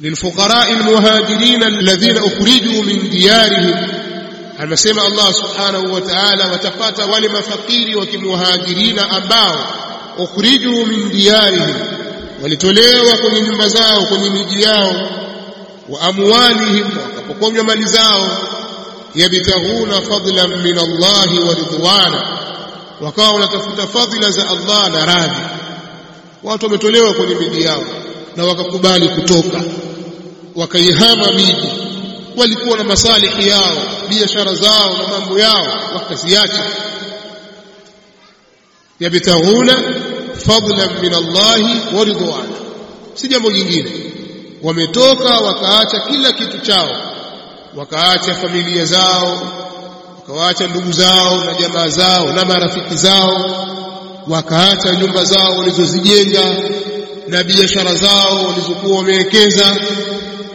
للفقراء المهاجرين الذين أخرجوا من ديارهم anasema Allah subhanahu wa ta'ala watapata wale mafakiri wa kimuhajirina ambao ukhriju min diyarihim walitolewa kwenye nyumba zao kwenye miji yao wa amwalihim wakapokonywa mali zao yabtaghuna fadlan min Allah wa ridwana wakawa wanatafuta fadhila za Allah na radhi watu wametolewa kwenye miji yao na wakakubali kutoka wakaihama miji. Walikuwa na masalihi yao biashara zao na mambo yao wakaziacha. Yabtaghuna fadlan min Allahi wa ridwana. Si jambo jingine. Wametoka wakaacha kila kitu chao. Wakaacha familia zao wakawaacha ndugu zao na jamaa zao na marafiki zao. Wakaacha nyumba zao walizozijenga na biashara zao walizokuwa wamewekeza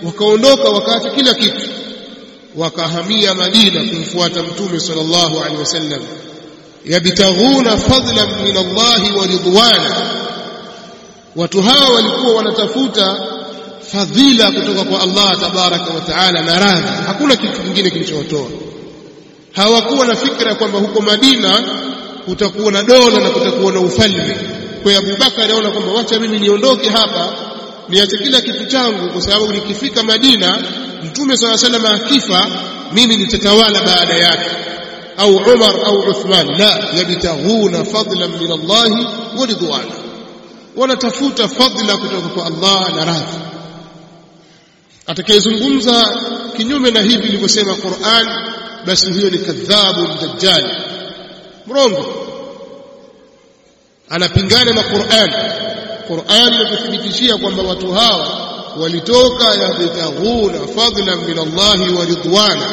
wakaondoka wakaacha kila kitu. Wakahamia Madina kumfuata Mtume sallallahu alaihi wasallam. Yabtaghuna fadlan min Allah wa ridwana. Watu hawa walikuwa wanatafuta fadhila kutoka kwa Allah tabaraka wa taala na radhi. Hakuna kitu kingine kilichowatoa hawakuwa na fikra kwamba huko Madina kutakuwa na dola na kutakuwa na ufalme. Kwa hiyo Abubakar anaona kwamba wacha mimi niondoke hapa niache kila kitu changu kwa sababu nikifika Madina Mtume sala salama akifa mimi nitatawala baada yake. Au Umar au Uthman la yabtaghuna fadlan min Allahi wa ridwana. Wanatafuta fadla kutoka kwa Allah na radhi. Atakayezungumza kinyume na hivi ilivyosema Qur'an basi huyo ni kadhabu dajjal mrongo. Anapingana na Qur'an Qur'an inatuthibitishia kwamba watu hawa walitoka yabtaghuna fadlan min Allah wa ridwana.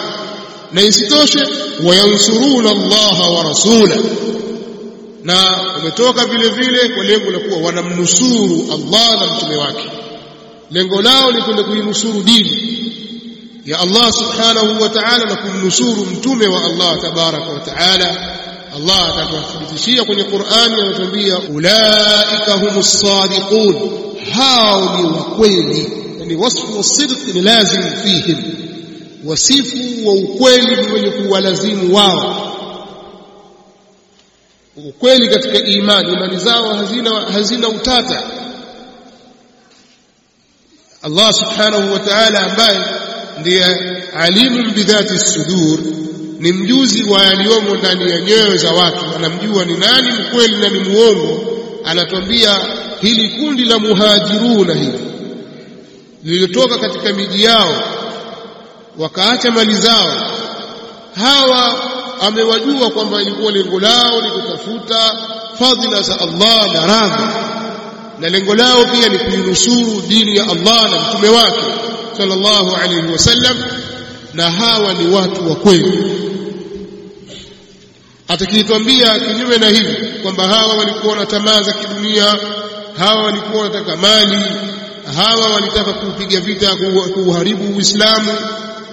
Na isitoshe wayansuruna Allah wa rasula. Na wametoka vile vile kwa lengo la kuwa wanamnusuru Allah na mtume wake. Lengo lao ni kwenda kuinusuru dini ya Allah subhanahu wa ta'ala na kumnusuru mtume wa Allah tabaraka wa ta'ala Allah atatuthibitishia kwenye Qur'ani anatuambia ulaika humus sadiqun. Hao ni wa kweli yani wasfu wasidq ni lazim fihim. Wasifu wa ukweli ni wenye kuwalazimu wao. Ukweli katika imani imani zao hazina hazina utata. Allah subhanahu wa ta'ala ambaye ndiye alimu bidhati sudur ni mjuzi wa yaliyomo ndani ya nyoyo za watu. Anamjua ni nani mkweli na ni muongo. Anatuambia hili kundi la muhajiruna hili lililotoka katika miji yao wakaacha mali zao. Hawa amewajua kwamba ilikuwa lengo lao ni kutafuta fadhila za Allah na radhi. Na lengo lao pia ni kuinusuru dini ya Allah na mtume wake sallallahu alaihi wasallam. Na hawa ni watu wa kweli atakitwambia kinyume na hivi kwamba hawa walikuwa na tamaa za kidunia hawa walikuwa wanataka mali hawa walitaka kupiga vita kuuharibu Uislamu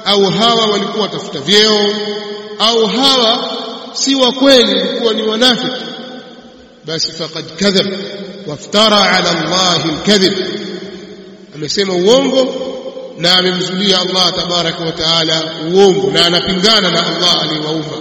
au hawa walikuwa watafuta vyeo au hawa si wa kweli walikuwa ni wanafiki. Basi faqad kadhab waftara ala Allah alkadhib. Amesema uongo na amemzulia Allah tabaraka wa taala uongo na anapingana na Allah aliyewaumba